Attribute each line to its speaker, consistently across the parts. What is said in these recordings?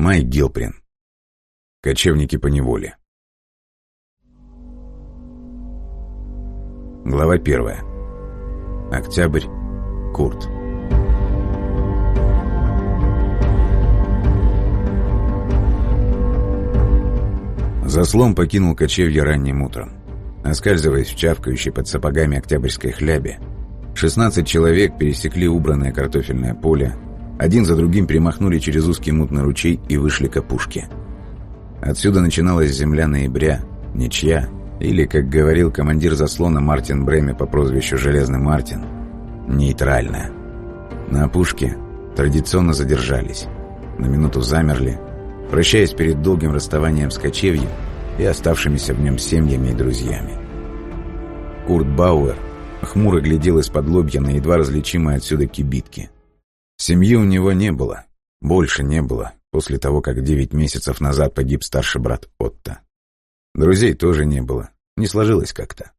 Speaker 1: Майк Гилприн. Кочевники по неволе. Глава первая. Октябрь. Курт. Заслон покинул кочевье ранним утром. Оскальзываясь в чавкающей под сапогами октябрьской хлябе, 16 человек пересекли убранное картофельное поле, один за другим перемахнули через узкий мутный ручей и вышли к опушке. Отсюда начиналась земля ноября, ничья, или, как говорил командир заслона Мартин Бреме по прозвищу Железный Мартин, нейтральная. На опушке традиционно задержались, на минуту замерли, прощаясь перед долгим расставанием с кочевьем и оставшимися в нем семьями и друзьями. Курт Бауэр хмуро глядел из-под лобья на едва различимые отсюда кибитки – Семьи у него не было, больше не было, после того, как девять месяцев назад погиб старший брат Отто. Друзей тоже не было, не сложилось как-то.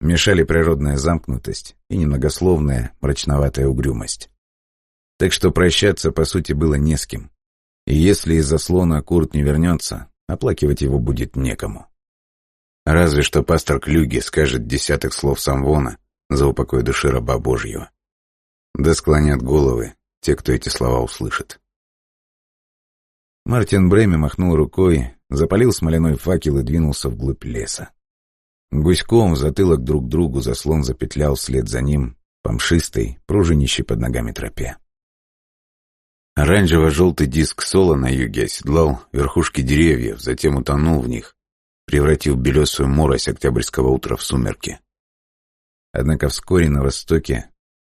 Speaker 1: Мешали природная замкнутость и немногословная мрачноватая угрюмость. Так что прощаться, по сути, было не с кем. И если из-за слона Курт не вернется, оплакивать его будет некому. Разве что пастор Клюги скажет десяток слов самвона за упокой души раба Божьего. Да склонят головы те, кто эти слова услышит. Мартин Брэми махнул рукой, запалил смоляной факел и двинулся вглубь леса. Гуськом в затылок друг другу заслон запетлял вслед за ним по мшистой, пружинищей под ногами тропе. Оранжево-желтый диск сола на юге оседлал верхушки деревьев, затем утонул в них, превратив белесую морось октябрьского утра в сумерки. Однако вскоре на востоке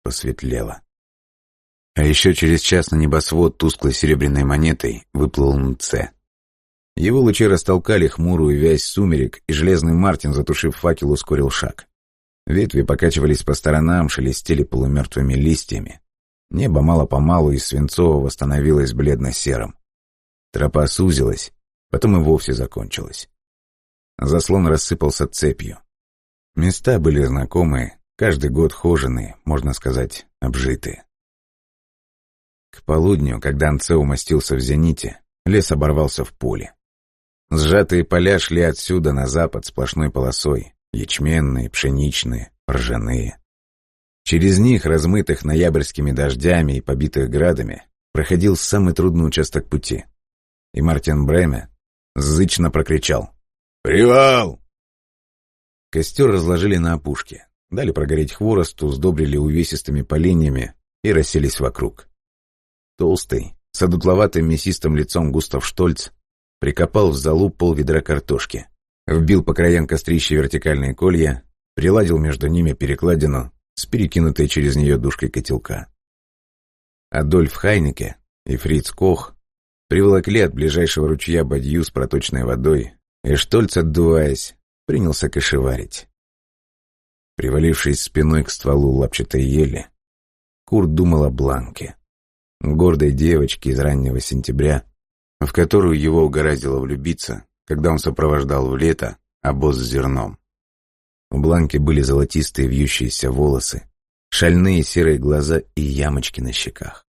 Speaker 1: посветлело. А еще через час на небосвод тусклой серебряной монетой выплыл МЦ. Его лучи растолкали хмурую вязь сумерек, и железный Мартин, затушив факел, ускорил шаг. Ветви покачивались по сторонам, шелестели полумертвыми листьями. Небо мало-помалу из свинцового становилось бледно-серым. Тропа сузилась, потом и вовсе закончилась. Заслон рассыпался цепью. Места были знакомые, каждый год хоженые, можно сказать, обжитые. К полудню, когда Анце умостился в зените, лес оборвался в поле. Сжатые поля шли отсюда на запад сплошной полосой, ячменные, пшеничные, ржаные. Через них, размытых ноябрьскими дождями и побитых градами, проходил самый трудный участок пути. И Мартин Бреме зычно прокричал «Привал!». Костер разложили на опушке, дали прогореть хворосту, сдобрили увесистыми поленьями и расселись вокруг. Толстый, с одутловатым мясистым лицом Густав Штольц прикопал в залу пол ведра картошки, вбил по краям кострища вертикальные колья, приладил между ними перекладину с перекинутой через нее душкой котелка. Адольф Хайнеке и Фриц Кох приволокли от ближайшего ручья бадью с проточной водой, и Штольц, отдуваясь, принялся кошеварить. Привалившись спиной к стволу лапчатой ели, Курт думал о Бланке гордой девочки из раннего сентября, в которую его угораздило влюбиться, когда он сопровождал в лето обоз с зерном. У Бланки были золотистые вьющиеся волосы, шальные серые глаза и ямочки на щеках.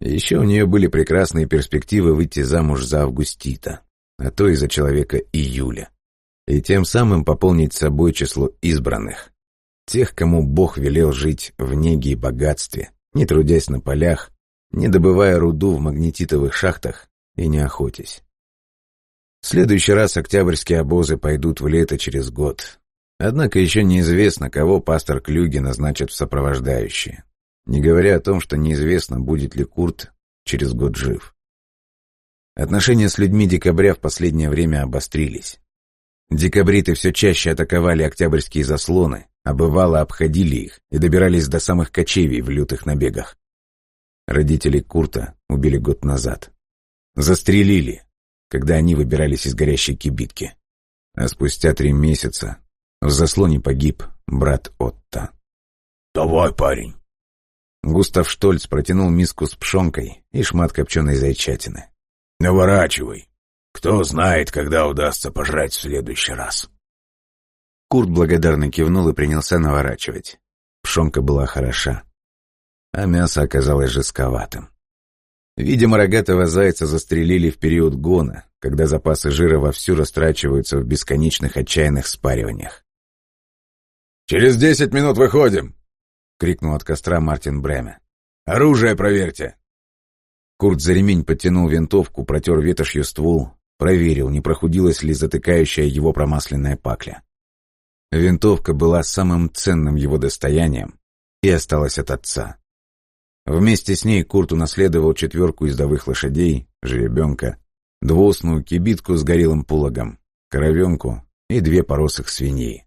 Speaker 1: Еще у нее были прекрасные перспективы выйти замуж за Августита, а то и за человека Июля, и тем самым пополнить собой число избранных, тех, кому Бог велел жить в неге и богатстве, не трудясь на полях, не добывая руду в магнетитовых шахтах и не охотясь. В следующий раз октябрьские обозы пойдут в лето через год. Однако еще неизвестно, кого пастор Клюги назначит в сопровождающие. Не говоря о том, что неизвестно, будет ли Курт через год жив. Отношения с людьми декабря в последнее время обострились. Декабриты все чаще атаковали октябрьские заслоны, а бывало обходили их и добирались до самых кочевий в лютых набегах. Родителей Курта убили год назад. Застрелили, когда они выбирались из горящей кибитки. А спустя три месяца в заслоне погиб брат Отто.
Speaker 2: «Давай, парень!»
Speaker 1: Густав Штольц протянул миску с пшенкой и шмат копченой зайчатины.
Speaker 2: «Наворачивай! Кто знает, когда удастся пожрать в следующий раз!»
Speaker 1: Курт благодарно кивнул и принялся наворачивать. Пшенка была хороша а мясо оказалось жестковатым. Видимо, рогатого зайца застрелили в период гона, когда запасы жира вовсю растрачиваются в бесконечных отчаянных спариваниях.
Speaker 2: «Через десять минут выходим!»
Speaker 1: — крикнул от костра Мартин Бреме.
Speaker 2: «Оружие проверьте!»
Speaker 1: Курт за ремень подтянул винтовку, протер ветошью ствол, проверил, не прохудилась ли затыкающая его промасленная пакля. Винтовка была самым ценным его достоянием и осталась от отца. Вместе с ней Курт унаследовал четверку ездовых лошадей, жеребенка, двусную кибитку с горелым пулагом, коровенку и две поросых свиньи.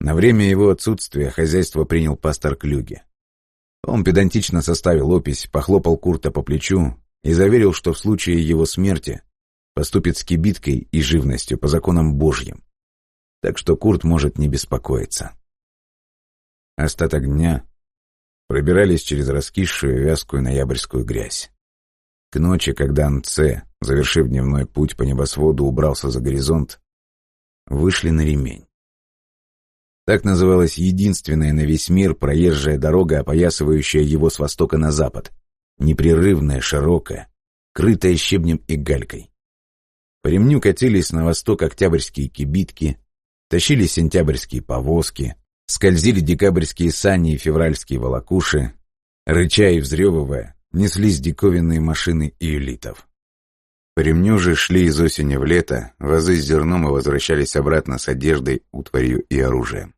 Speaker 1: На время его отсутствия хозяйство принял пастор Клюге. Он педантично составил опись, похлопал Курта по плечу и заверил, что в случае его смерти поступит с кибиткой и живностью по законам Божьим. Так что Курт может не беспокоиться. Остаток дня пробирались через раскисшую вязкую ноябрьскую грязь. К ночи, когда Анце, завершив дневной путь по небосводу, убрался за горизонт, вышли на ремень. Так называлась единственная на весь мир проезжая дорога, опоясывающая его с востока на запад, непрерывная, широкая, крытая щебнем и галькой. По ремню катились на восток октябрьские кибитки, тащили сентябрьские повозки, Скользили декабрьские сани и февральские волокуши, рыча и взрёвывая, неслись диковинные машины июлитов. По ремню же шли из осени в лето, вазы с зерном и возвращались обратно с одеждой, утварью и оружием.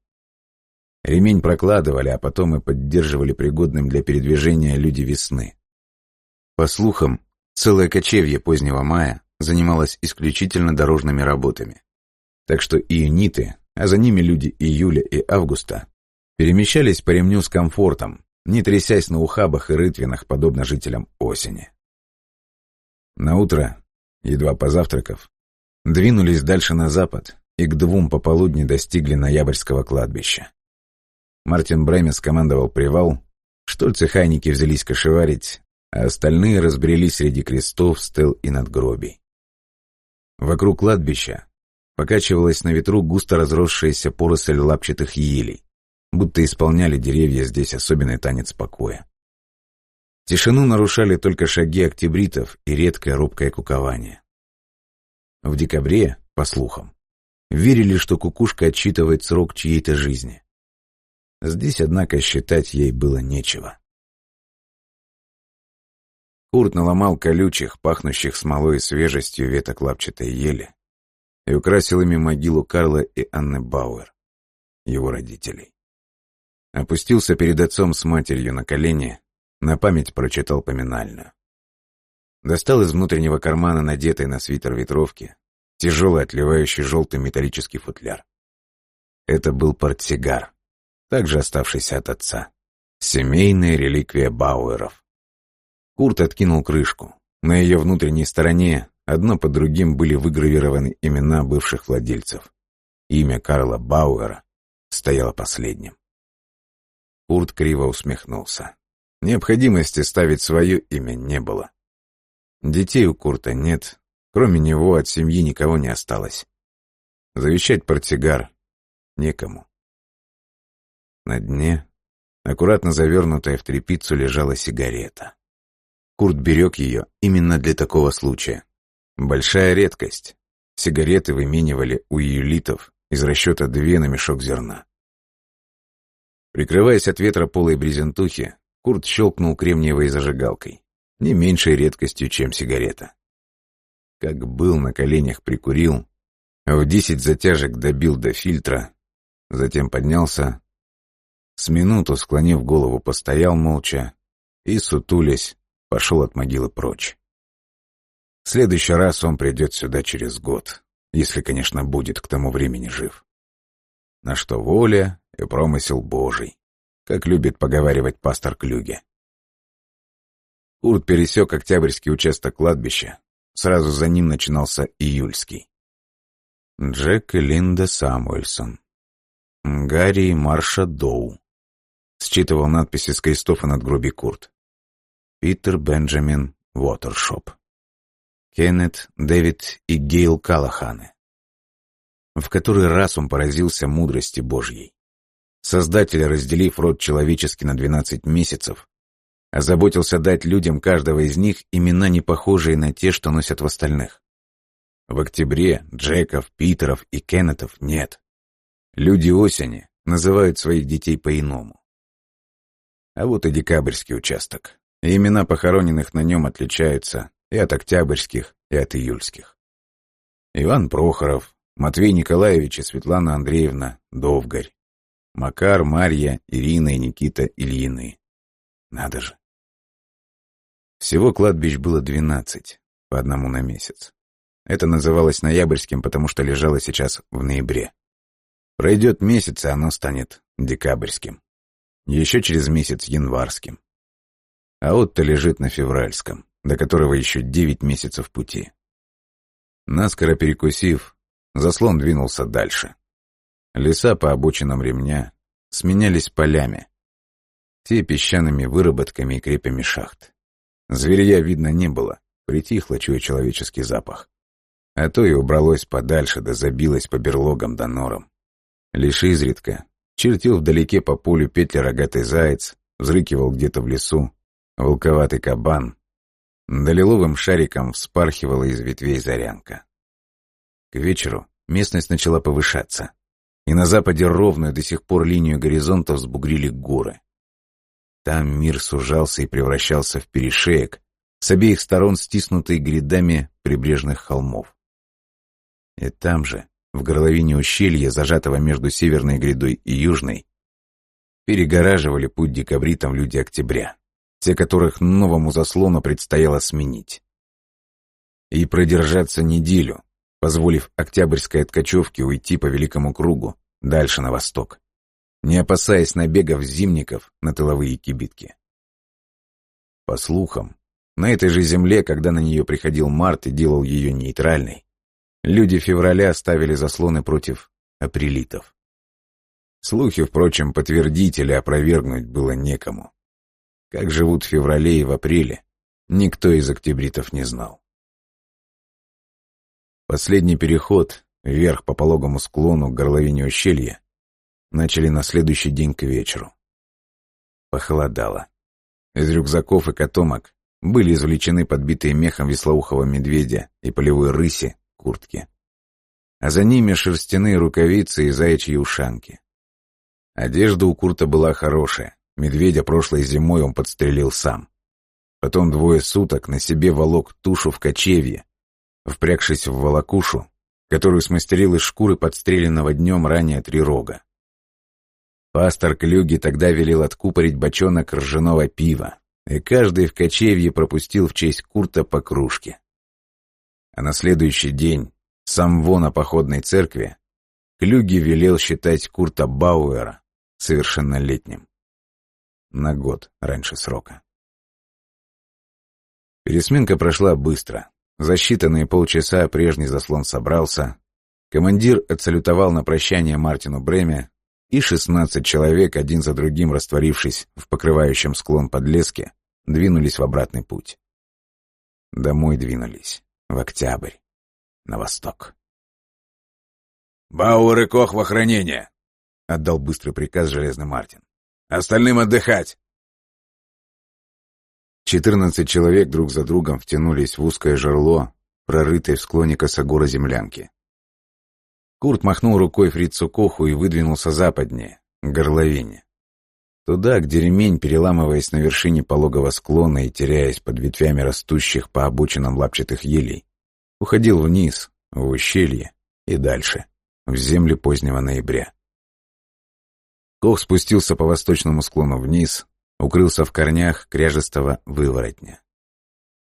Speaker 1: Ремень прокладывали, а потом и поддерживали пригодным для передвижения люди весны. По слухам, целое кочевье позднего мая занималось исключительно дорожными работами. Так что июниты, а за ними люди июля и августа, перемещались по ремню с комфортом, не трясясь на ухабах и рытвинах, подобно жителям осени. На утро, едва позавтракав, двинулись дальше на запад и к двум пополудни достигли ноябрьского кладбища. Мартин Бремес командовал привал, штольцы хайники взялись кошеварить, а остальные разбрелись среди крестов, стел и надгробий. Вокруг кладбища Покачивалась на ветру густо разросшаяся поросль лапчатых елей, будто исполняли деревья здесь особенный танец покоя. Тишину нарушали только шаги октябритов и редкое робкое кукование. В декабре, по слухам, верили, что кукушка отсчитывает срок чьей-то жизни. Здесь, однако, считать ей было нечего. Курт наломал колючих, пахнущих смолой и свежестью веток лапчатой ели, и украсил ими могилу Карла и Анны Бауэр, его родителей. Опустился перед отцом с матерью на колени, на память прочитал поминальную. Достал из внутреннего кармана надетый на свитер ветровки тяжелый, отливающий желтый металлический футляр. Это был портсигар, также оставшийся от отца. Семейная реликвия Бауэров. Курт откинул крышку. На ее внутренней стороне Одно под другим были выгравированы имена бывших владельцев. Имя Карла Бауэра стояло последним. Курт криво усмехнулся. Необходимости ставить свое имя не было. Детей у Курта нет, кроме него от семьи никого не осталось. Завещать портсигар некому. На дне, аккуратно завернутая в тряпицу, лежала сигарета. Курт берег ее именно для такого случая. Большая редкость. Сигареты выменивали у юлитов из расчета две на мешок зерна. Прикрываясь от ветра полой брезентухи, Курт щелкнул кремниевой зажигалкой, не меньшей редкостью, чем сигарета. Как был на коленях прикурил, в десять затяжек добил до фильтра, затем поднялся, с минуту, склонив голову, постоял молча и, сутулясь, пошел от могилы прочь. Следующий раз он придет сюда через год, если, конечно, будет к тому времени жив. На что воля и промысел Божий, как любит поговаривать пастор Клюге. Курт пересек Октябрьский участок кладбища, сразу за ним начинался Июльский. Джек и Линда Самуэльсон. Гарри и Марша Доу. Считывал надписи с крестов и надгробий Курт. Питер Бенджамин Уотершоп. Кеннет, Дэвид и Гейл Калаханы. В который раз он поразился мудрости Божьей. Создатель, разделив род человеческий на двенадцать месяцев, Озаботился дать людям каждого из них имена, не похожие на те, что носят в остальных. В октябре Джеков, Питеров и Кеннетов нет. Люди осени называют своих детей по-иному. А вот и декабрьский участок. И имена похороненных на нем отличаются и от октябрьских, и от июльских. Иван Прохоров, Матвей Николаевич и Светлана Андреевна Довгарь, Макар, Марья, Ирина и Никита Ильины. Надо же. Всего кладбищ было двенадцать, по одному на месяц. Это называлось ноябрьским, потому что лежало сейчас в ноябре. Пройдет месяц, и оно станет декабрьским. Еще через месяц январским. А Отто лежит на февральском, до которого еще девять месяцев пути. Наскоро перекусив, заслон двинулся дальше. Леса по обочинам ремня сменялись полями, те песчаными выработками и крепями шахт. Зверья видно не было, притихло, чуя человеческий запах. А то и убралось подальше, да забилось по берлогам да норам. Лишь изредка чертил вдалеке по полю петли рогатый заяц, взрыкивал где-то в лесу волковатый кабан, да лиловым шариком вспархивала из ветвей зарянка. К вечеру местность начала повышаться, и на западе ровную до сих пор линию горизонта взбугрили горы. Там мир сужался и превращался в перешеек, с обеих сторон стиснутый грядами прибрежных холмов. И там же, в горловине ущелья, зажатого между северной грядой и южной, перегораживали путь декабритам люди октября, те, которых новому заслону предстояло сменить. И продержаться неделю, позволив Октябрьской откачевке уйти по великому кругу, дальше на восток, не опасаясь набегов зимников на тыловые кибитки. По слухам, на этой же земле, когда на нее приходил март и делал ее нейтральной, Люди февраля ставили заслоны против апрелитов. Слухи, впрочем, подтвердить или опровергнуть было некому. Как живут в феврале и в апреле, никто из октябритов не знал. Последний переход, вверх по пологому склону к горловине ущелья, начали на следующий день к вечеру. Похолодало. Из рюкзаков и котомок были извлечены подбитые мехом веслоухого медведя и полевой рыси куртки. А за ними шерстяные рукавицы и заячьи ушанки. Одежда у Курта была хорошая. Медведя прошлой зимой он подстрелил сам. Потом двое суток на себе волок тушу в кочевье, впрягшись в волокушу, которую смастерил из шкуры подстреленного днем ранее три рога. Пастор Клюги тогда велел откупорить бочонок ржаного пива, и каждый в кочевье пропустил в честь Курта по кружке. А на следующий день, сам вон походной церкви, Клюги велел считать Курта Бауэра совершеннолетним. На год раньше срока. Пересменка прошла быстро. За считанные полчаса прежний заслон собрался. Командир отсалютовал на прощание Мартину Бреме, и шестнадцать человек, один за другим растворившись в покрывающем склон подлеске, двинулись в обратный путь. Домой двинулись в октябрь, на восток.
Speaker 2: «Бауэр и Кох в охранение!»
Speaker 1: — отдал быстрый приказ Железный Мартин.
Speaker 2: «Остальным отдыхать!»
Speaker 1: Четырнадцать человек друг за другом втянулись в узкое жерло, прорытое в склоне косогора землянки. Курт махнул рукой фрицу Коху и выдвинулся западнее, к горловине. Туда, где ремень, переламываясь на вершине пологого склона и теряясь под ветвями растущих по обочинам лапчатых елей, уходил вниз, в ущелье и дальше, в земли позднего ноября. Кох спустился по восточному склону вниз, укрылся в корнях кряжестого выворотня.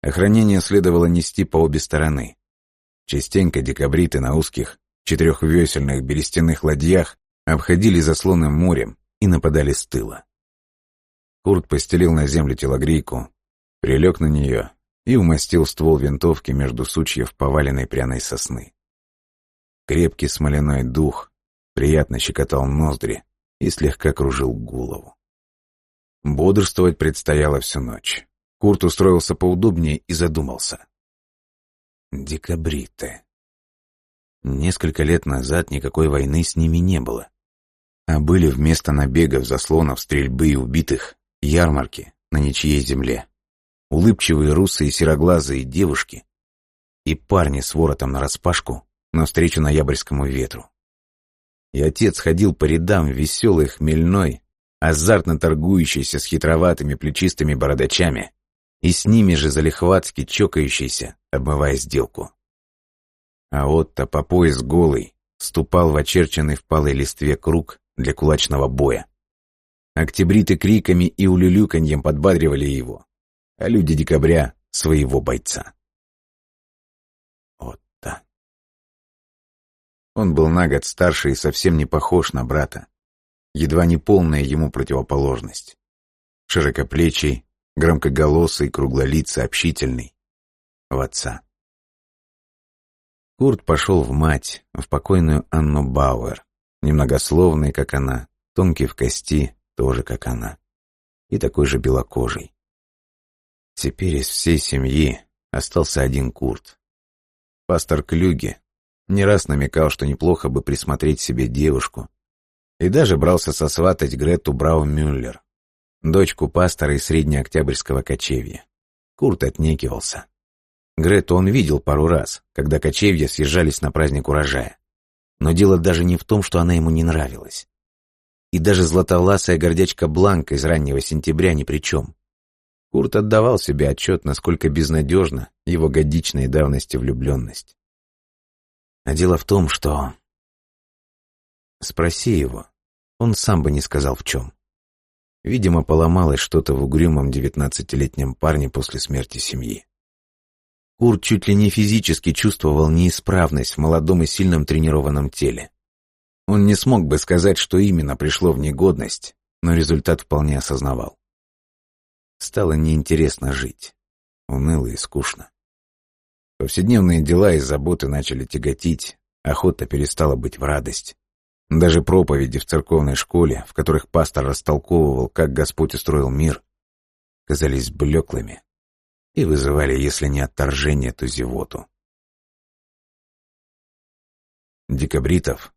Speaker 1: Охранение следовало нести по обе стороны. Частенько декабриты на узких, четырехвесельных берестяных ладьях обходили заслоны морем и нападали с тыла. Курт постелил на землю телогрейку, прилег на нее и умастил ствол винтовки между сучьев поваленной пряной сосны. Крепкий смоляной дух приятно щекотал ноздри и слегка кружил голову. Бодрствовать предстояло всю ночь. Курт устроился поудобнее и задумался. Декабриты. Несколько лет назад никакой войны с ними не было. А были вместо набегов, заслонов, стрельбы и убитых ярмарки, на ничьей земле. Улыбчивые русые сероглазые девушки и парни с воротом нараспашку навстречу ноябрьскому ветру. И отец ходил по рядам веселый, хмельной, азартно торгующийся с хитроватыми плечистыми бородачами и с ними же залихватски чокающийся, обмывая сделку. А Отто по пояс голый ступал в очерченный в палой листве круг для кулачного боя. Октябриты криками и улюлюканьем подбадривали его, а люди декабря — своего бойца. Отто. Он был на год старше и совсем не похож на брата. Едва не полная ему противоположность. Широкоплечий, громкоголосый, круглолицый, общительный. В отца. Курт пошел в мать, в покойную Анну Бауэр, немногословный, как она, тонкий в кости, тоже как она, и такой же белокожий. Теперь из всей семьи остался один Курт. Пастор Клюге не раз намекал, что неплохо бы присмотреть себе девушку, и даже брался сосватать Грету Брау-Мюллер, дочку пастора из среднеоктябрьского кочевья. Курт отнекивался. Грету он видел пару раз, когда кочевья съезжались на праздник урожая. Но дело даже не в том, что она ему не нравилась. И даже златовласая гордячка Бланка из раннего сентября ни при чем. Курт отдавал себе отчет, насколько безнадежна его годичной давности влюбленность. А дело в том, что... Спроси его, он сам бы не сказал в чем. Видимо, поломалось что-то в угрюмом девятнадцатилетнем парне после смерти семьи. Курт чуть ли не физически чувствовал неисправность в молодом и сильном тренированном теле. Он не смог бы сказать, что именно пришло в негодность, но результат вполне осознавал. Стало неинтересно жить. Уныло и скучно. Повседневные дела и заботы начали тяготить, охота перестала быть в радость. Даже проповеди в церковной школе, в которых пастор растолковывал, как Господь устроил мир, казались блеклыми и вызывали, если не отторжение, то зевоту. Декабритов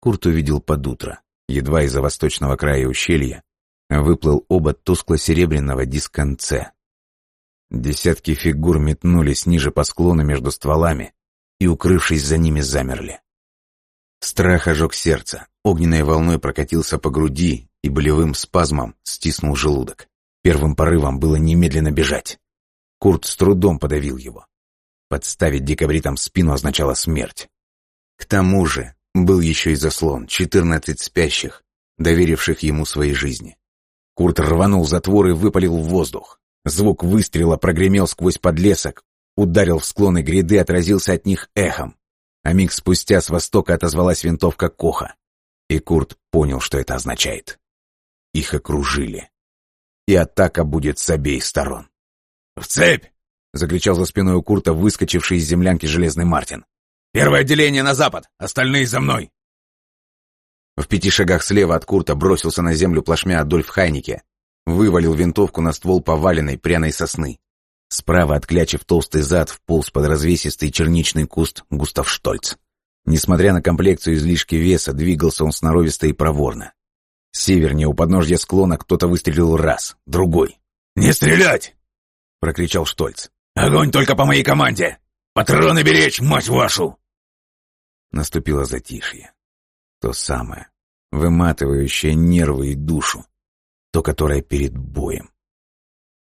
Speaker 1: Курт увидел под утро, едва из-за восточного края ущелья, выплыл обод тускло-серебряного дисконце. Десятки фигур метнулись ниже по склону между стволами и, укрывшись за ними, замерли. Страх ожег сердце, огненной волной прокатился по груди и болевым спазмом стиснул желудок. Первым порывом было немедленно бежать. Курт с трудом подавил его. Подставить декабритам спину означало смерть. К тому же был еще и заслон, четырнадцать спящих, доверивших ему своей жизни. Курт рванул затвор и выпалил в воздух. Звук выстрела прогремел сквозь подлесок, ударил в склоны гряды, отразился от них эхом. А миг спустя с востока отозвалась винтовка Коха. И Курт понял, что это означает. Их окружили. И атака будет с обеих сторон. «В цепь!» — закричал за спиной у Курта выскочивший из землянки железный Мартин. «Первое отделение на запад! Остальные за мной!» В пяти шагах слева от Курта бросился на землю плашмя Адольф Хайнике, вывалил винтовку на ствол поваленной пряной сосны. Справа, отклячив толстый зад, вполз под развесистый черничный куст Густав Штольц. Несмотря на комплекцию излишки веса, двигался он сноровисто и проворно. Севернее у подножья склона кто-то выстрелил раз, другой. «Не стрелять!» — прокричал Штольц. «Огонь только по моей команде! Патроны беречь, мать вашу!» Наступило затишье. То самое, выматывающее нервы и душу. То, которое перед боем.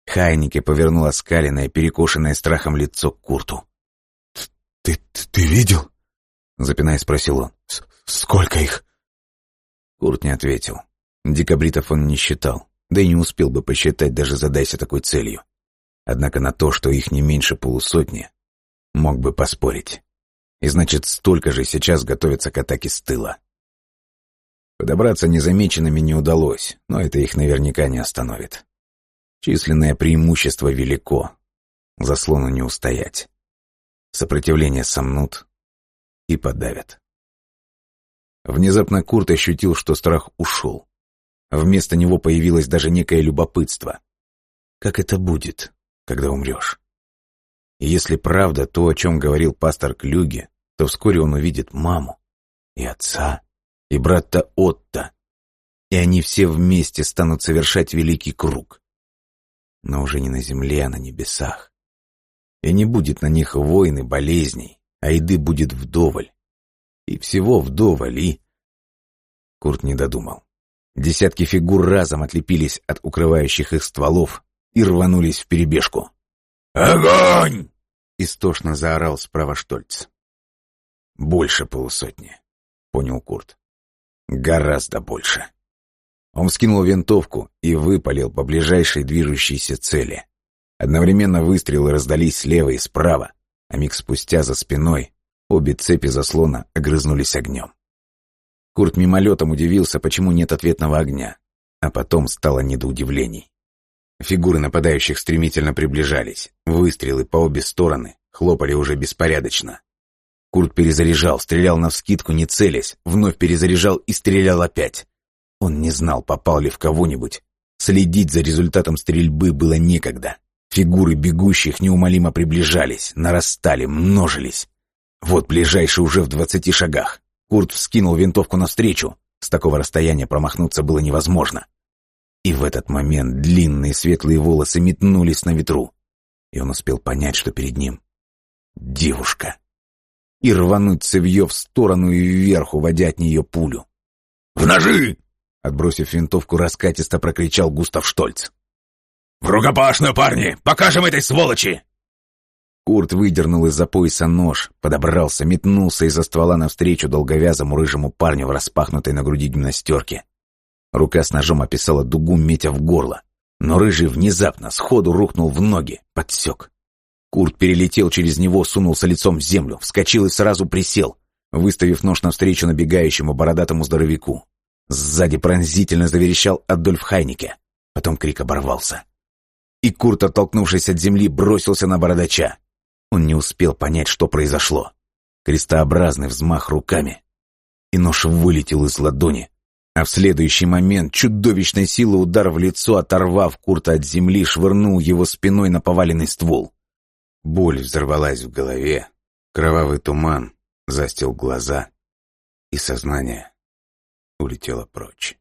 Speaker 1: Хайнике повернула скаленное, перекошенное страхом лицо к Курту. «Ты, ты, ты видел?» — запинаясь, спросил он. «Сколько их?» Курт не ответил. Декабритов он не считал, да и не успел бы посчитать, даже задайся такой целью. Однако на то, что их не меньше полусотни, мог бы поспорить. И значит, столько же сейчас готовятся к атаке с тыла. Подобраться незамеченными не удалось, но это их наверняка не остановит. Численное преимущество велико. Заслону не устоять. Сопротивление сомнут и подавят. Внезапно Курт ощутил, что страх ушел. Вместо него появилось даже некое любопытство. Как это будет, когда умрешь? И если правда то, о чем говорил пастор Клюге, то вскоре он увидит маму и отца, и брата Отто, и они все вместе станут совершать великий круг. но уже не на земле, а на небесах. И не будет на них войн и болезней, а еды будет вдоволь. И всего вдоволь, и... Курт не додумал. Десятки фигур разом отлепились от укрывающих их стволов и рванулись в перебежку.
Speaker 2: «Огонь!»
Speaker 1: — истошно заорал справа Штольц. «Больше полусотни», — понял Курт. «Гораздо больше». Он вскинул винтовку и выпалил по ближайшей движущейся цели. Одновременно выстрелы раздались слева и справа, а миг спустя за спиной обе цепи заслона огрызнулись огнем. Курт мимолетом удивился, почему нет ответного огня, а потом стало не до удивлений. Фигуры нападающих стремительно приближались, выстрелы по обе стороны хлопали уже беспорядочно. Курт перезаряжал, стрелял навскидку, не целясь, вновь перезаряжал и стрелял опять. Он не знал, попал ли в кого-нибудь. Следить за результатом стрельбы было некогда. Фигуры бегущих неумолимо приближались, нарастали, множились. Вот ближайший уже в двадцати шагах. Курт вскинул винтовку навстречу. С такого расстояния промахнуться было невозможно. И в этот момент длинные светлые волосы метнулись на ветру. И он успел понять, что перед ним девушка. И рвануть цевьё в сторону и вверх, уводя от нее пулю.
Speaker 2: «В ножи!»
Speaker 1: Отбросив винтовку, раскатисто прокричал Густав Штольц.
Speaker 2: «В рукопашную, парни! Покажем этой сволочи!»
Speaker 1: Курт выдернул из-за пояса нож, подобрался, метнулся из-за ствола навстречу долговязому рыжему парню в распахнутой на груди гимнастерке. Рука с ножом описала дугу, метя в горло. Но рыжий внезапно сходу рухнул в ноги, подсек. Курт перелетел через него, сунулся лицом в землю, вскочил и сразу присел, выставив нож навстречу набегающему бородатому здоровяку. Сзади пронзительно заверещал Адольф Хайнике. Потом крик оборвался. И Курт, оттолкнувшись от земли, бросился на бородача. Он не успел понять, что произошло. Крестообразный взмах руками. И нож вылетел из ладони. А в следующий момент чудовищной силы удар в лицо, оторвав Курта от земли, швырнул его спиной на поваленный ствол. Боль взорвалась в голове. Кровавый туман застил глаза. И сознание улетела прочь.